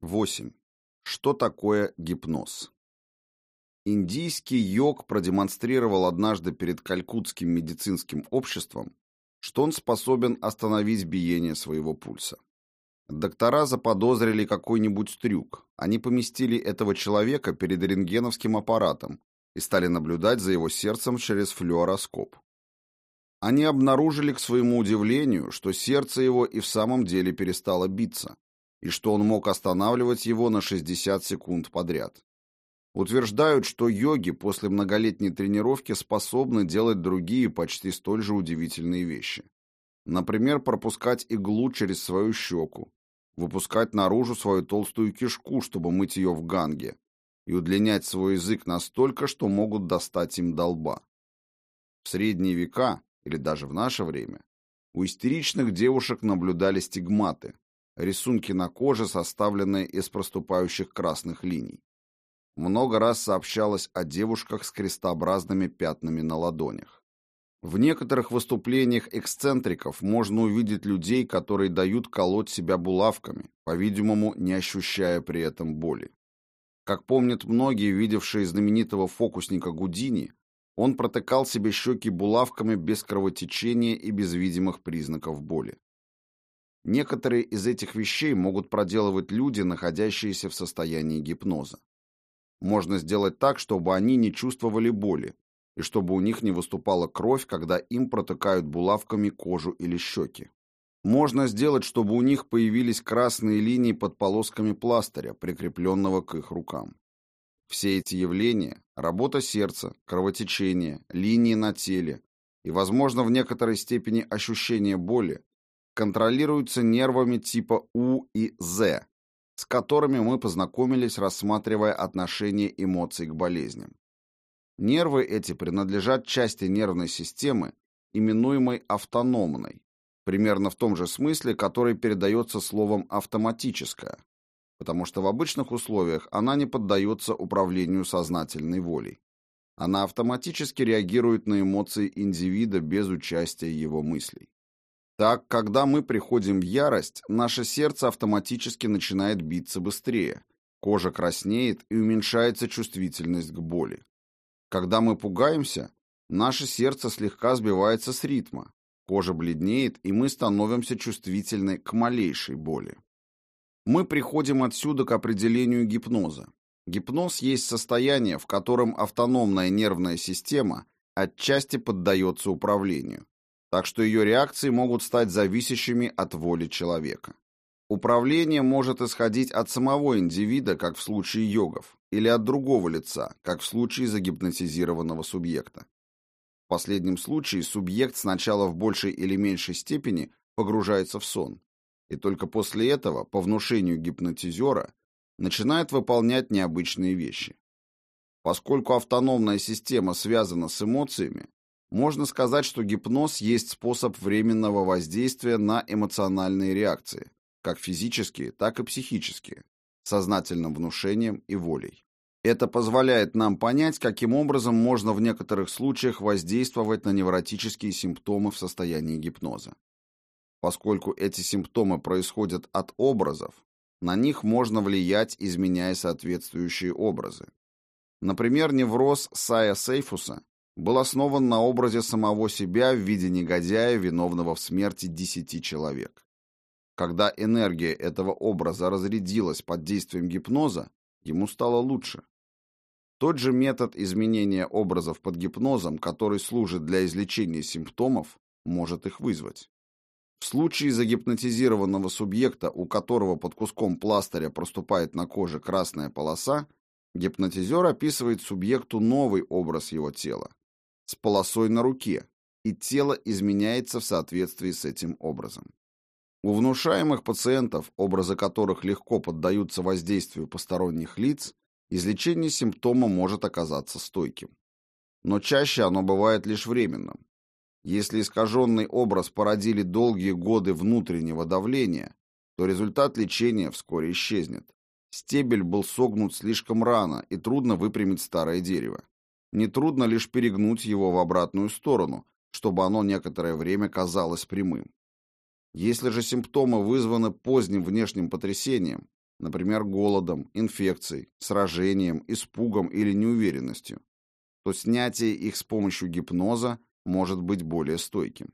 8. Что такое гипноз? Индийский йог продемонстрировал однажды перед Калькутским медицинским обществом, что он способен остановить биение своего пульса. Доктора заподозрили какой-нибудь трюк. Они поместили этого человека перед рентгеновским аппаратом и стали наблюдать за его сердцем через флюороскоп. Они обнаружили, к своему удивлению, что сердце его и в самом деле перестало биться, и что он мог останавливать его на 60 секунд подряд. Утверждают, что йоги после многолетней тренировки способны делать другие почти столь же удивительные вещи. Например, пропускать иглу через свою щеку, выпускать наружу свою толстую кишку, чтобы мыть ее в ганге, и удлинять свой язык настолько, что могут достать им до лба. В средние века, или даже в наше время, у истеричных девушек наблюдали стигматы, рисунки на коже, составленные из проступающих красных линий. Много раз сообщалось о девушках с крестообразными пятнами на ладонях. В некоторых выступлениях эксцентриков можно увидеть людей, которые дают колоть себя булавками, по-видимому, не ощущая при этом боли. Как помнят многие, видевшие знаменитого фокусника Гудини, он протыкал себе щеки булавками без кровотечения и без видимых признаков боли. Некоторые из этих вещей могут проделывать люди, находящиеся в состоянии гипноза. Можно сделать так, чтобы они не чувствовали боли, и чтобы у них не выступала кровь, когда им протыкают булавками кожу или щеки. Можно сделать, чтобы у них появились красные линии под полосками пластыря, прикрепленного к их рукам. Все эти явления – работа сердца, кровотечение, линии на теле и, возможно, в некоторой степени ощущение боли контролируются нервами типа У и З, с которыми мы познакомились, рассматривая отношение эмоций к болезням. Нервы эти принадлежат части нервной системы, именуемой автономной, примерно в том же смысле, который передается словом «автоматическая», потому что в обычных условиях она не поддается управлению сознательной волей. Она автоматически реагирует на эмоции индивида без участия его мыслей. Так, когда мы приходим в ярость, наше сердце автоматически начинает биться быстрее, кожа краснеет и уменьшается чувствительность к боли. Когда мы пугаемся, наше сердце слегка сбивается с ритма, кожа бледнеет, и мы становимся чувствительны к малейшей боли. Мы приходим отсюда к определению гипноза. Гипноз есть состояние, в котором автономная нервная система отчасти поддается управлению, так что ее реакции могут стать зависящими от воли человека. Управление может исходить от самого индивида, как в случае йогов, или от другого лица, как в случае загипнотизированного субъекта. В последнем случае субъект сначала в большей или меньшей степени погружается в сон, и только после этого, по внушению гипнотизера, начинает выполнять необычные вещи. Поскольку автономная система связана с эмоциями, можно сказать, что гипноз есть способ временного воздействия на эмоциональные реакции, как физические, так и психические, сознательным внушением и волей. Это позволяет нам понять, каким образом можно в некоторых случаях воздействовать на невротические симптомы в состоянии гипноза. Поскольку эти симптомы происходят от образов, на них можно влиять, изменяя соответствующие образы. Например, невроз Сая Сейфуса был основан на образе самого себя в виде негодяя, виновного в смерти десяти человек. Когда энергия этого образа разрядилась под действием гипноза, ему стало лучше. Тот же метод изменения образов под гипнозом, который служит для излечения симптомов, может их вызвать. В случае загипнотизированного субъекта, у которого под куском пластыря проступает на коже красная полоса, гипнотизер описывает субъекту новый образ его тела, с полосой на руке, и тело изменяется в соответствии с этим образом. У внушаемых пациентов, образы которых легко поддаются воздействию посторонних лиц, излечение симптома может оказаться стойким. Но чаще оно бывает лишь временным. Если искаженный образ породили долгие годы внутреннего давления, то результат лечения вскоре исчезнет. Стебель был согнут слишком рано, и трудно выпрямить старое дерево. Нетрудно лишь перегнуть его в обратную сторону, чтобы оно некоторое время казалось прямым. Если же симптомы вызваны поздним внешним потрясением, например, голодом, инфекцией, сражением, испугом или неуверенностью, то снятие их с помощью гипноза может быть более стойким.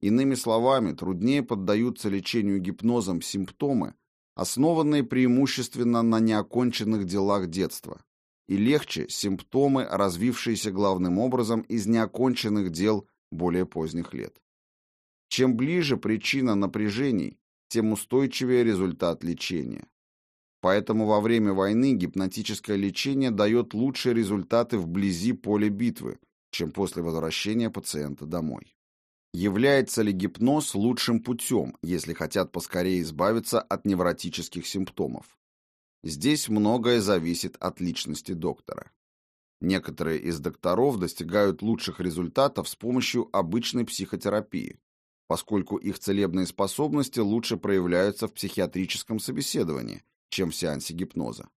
Иными словами, труднее поддаются лечению гипнозом симптомы, основанные преимущественно на неоконченных делах детства, и легче симптомы, развившиеся главным образом из неоконченных дел более поздних лет. Чем ближе причина напряжений, тем устойчивее результат лечения. Поэтому во время войны гипнотическое лечение дает лучшие результаты вблизи поля битвы, чем после возвращения пациента домой. Является ли гипноз лучшим путем, если хотят поскорее избавиться от невротических симптомов? Здесь многое зависит от личности доктора. Некоторые из докторов достигают лучших результатов с помощью обычной психотерапии, поскольку их целебные способности лучше проявляются в психиатрическом собеседовании, чем в сеансе гипноза.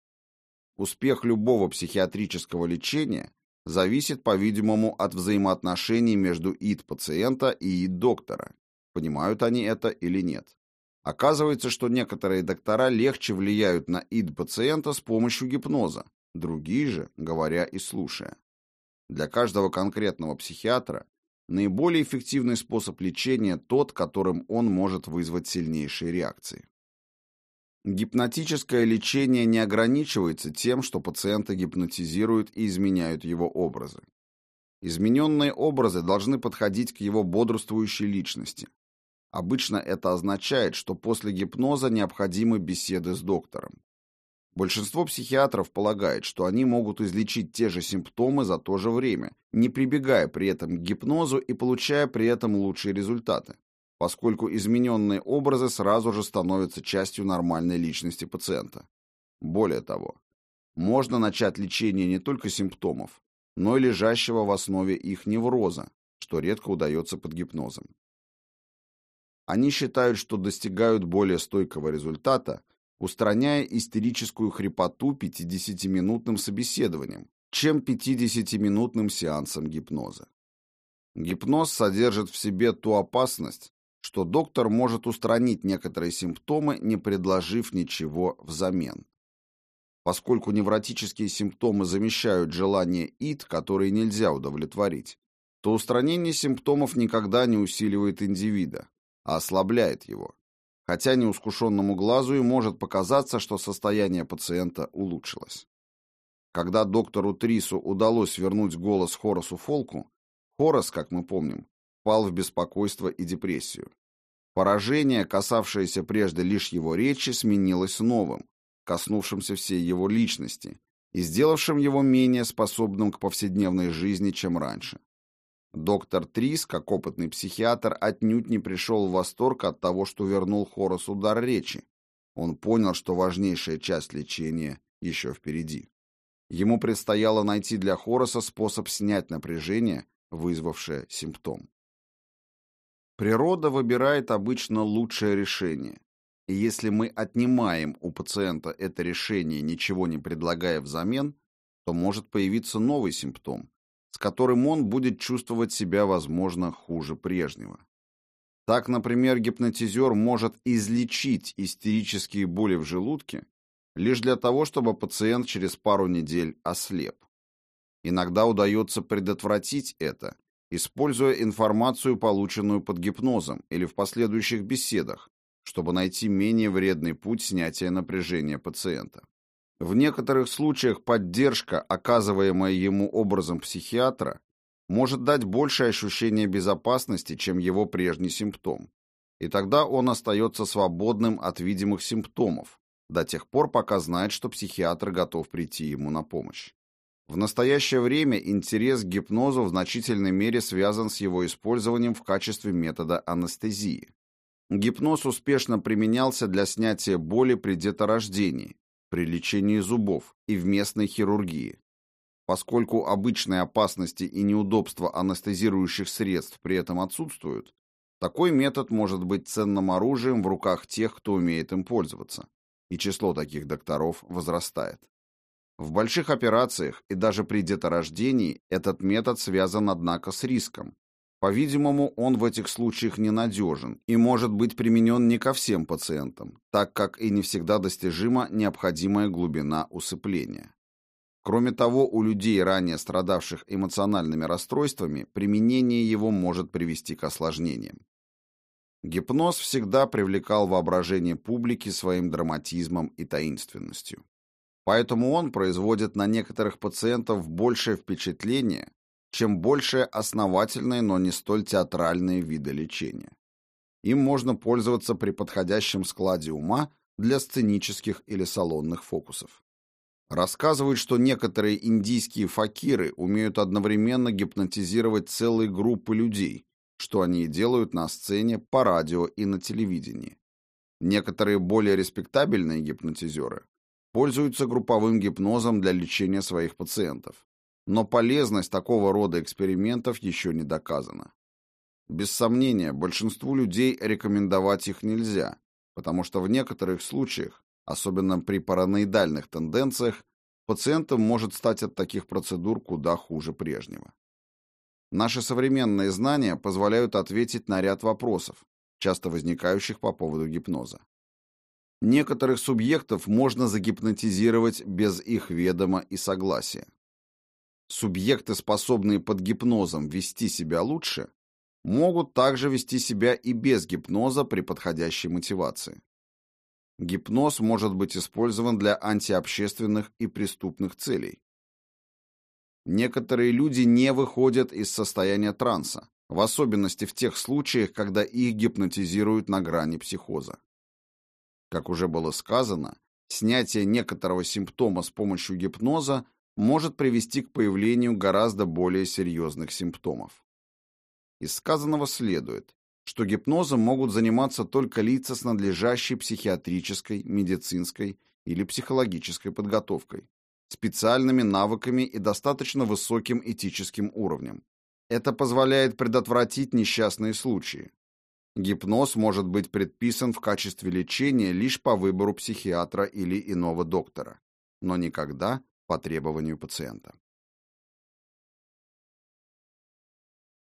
Успех любого психиатрического лечения зависит, по-видимому, от взаимоотношений между ид пациента и ид доктора. Понимают они это или нет. Оказывается, что некоторые доктора легче влияют на ид пациента с помощью гипноза, другие же, говоря и слушая. Для каждого конкретного психиатра наиболее эффективный способ лечения тот, которым он может вызвать сильнейшие реакции. Гипнотическое лечение не ограничивается тем, что пациента гипнотизируют и изменяют его образы. Измененные образы должны подходить к его бодрствующей личности. Обычно это означает, что после гипноза необходимы беседы с доктором. Большинство психиатров полагает, что они могут излечить те же симптомы за то же время, не прибегая при этом к гипнозу и получая при этом лучшие результаты поскольку измененные образы сразу же становятся частью нормальной личности пациента. Более того, можно начать лечение не только симптомов, но и лежащего в основе их невроза, что редко удается под гипнозом. Они считают, что достигают более стойкого результата, устраняя истерическую хрипоту 50-минутным собеседованием, чем 50-минутным сеансом гипноза. Гипноз содержит в себе ту опасность, что доктор может устранить некоторые симптомы, не предложив ничего взамен. Поскольку невротические симптомы замещают желание ид, которые нельзя удовлетворить, то устранение симптомов никогда не усиливает индивида, а ослабляет его. Хотя неускушенному глазу и может показаться, что состояние пациента улучшилось. Когда доктору Трису удалось вернуть голос Хорасу Фолку, Хорас, как мы помним, впал в беспокойство и депрессию. Поражение, касавшееся прежде лишь его речи, сменилось новым, коснувшимся всей его личности и сделавшим его менее способным к повседневной жизни, чем раньше. Доктор Трис, как опытный психиатр, отнюдь не пришел в восторг от того, что вернул Хорасу дар речи. Он понял, что важнейшая часть лечения еще впереди. Ему предстояло найти для Хораса способ снять напряжение, вызвавшее симптом. Природа выбирает обычно лучшее решение. И если мы отнимаем у пациента это решение, ничего не предлагая взамен, то может появиться новый симптом, с которым он будет чувствовать себя, возможно, хуже прежнего. Так, например, гипнотизер может излечить истерические боли в желудке лишь для того, чтобы пациент через пару недель ослеп. Иногда удается предотвратить это, используя информацию, полученную под гипнозом или в последующих беседах, чтобы найти менее вредный путь снятия напряжения пациента. В некоторых случаях поддержка, оказываемая ему образом психиатра, может дать большее ощущение безопасности, чем его прежний симптом. И тогда он остается свободным от видимых симптомов, до тех пор, пока знает, что психиатр готов прийти ему на помощь. В настоящее время интерес к гипнозу в значительной мере связан с его использованием в качестве метода анестезии. Гипноз успешно применялся для снятия боли при деторождении, при лечении зубов и в местной хирургии. Поскольку обычные опасности и неудобства анестезирующих средств при этом отсутствуют, такой метод может быть ценным оружием в руках тех, кто умеет им пользоваться, и число таких докторов возрастает. В больших операциях и даже при деторождении этот метод связан, однако, с риском, По-видимому, он в этих случаях ненадежен и может быть применен не ко всем пациентам, так как и не всегда достижима необходимая глубина усыпления. Кроме того, у людей, ранее страдавших эмоциональными расстройствами, применение его может привести к осложнениям. Гипноз всегда привлекал воображение публики своим драматизмом и таинственностью. Поэтому он производит на некоторых пациентов большее впечатление, чем больше основательные, но не столь театральные виды лечения. Им можно пользоваться при подходящем складе ума для сценических или салонных фокусов. Рассказывают, что некоторые индийские факиры умеют одновременно гипнотизировать целые группы людей, что они и делают на сцене, по радио и на телевидении. Некоторые более респектабельные гипнотизеры пользуются групповым гипнозом для лечения своих пациентов. Но полезность такого рода экспериментов еще не доказана. Без сомнения, большинству людей рекомендовать их нельзя, потому что в некоторых случаях, особенно при параноидальных тенденциях, пациентам может стать от таких процедур куда хуже прежнего. Наши современные знания позволяют ответить на ряд вопросов, часто возникающих по поводу гипноза. Некоторых субъектов можно загипнотизировать без их ведома и согласия. Субъекты, способные под гипнозом вести себя лучше, могут также вести себя и без гипноза при подходящей мотивации. Гипноз может быть использован для антиобщественных и преступных целей. Некоторые люди не выходят из состояния транса, в особенности в тех случаях, когда их гипнотизируют на грани психоза. Как уже было сказано, снятие некоторого симптома с помощью гипноза может привести к появлению гораздо более серьезных симптомов. Из сказанного следует, что гипнозом могут заниматься только лица с надлежащей психиатрической, медицинской или психологической подготовкой, специальными навыками и достаточно высоким этическим уровнем. Это позволяет предотвратить несчастные случаи. Гипноз может быть предписан в качестве лечения лишь по выбору психиатра или иного доктора, но никогда по требованию пациента.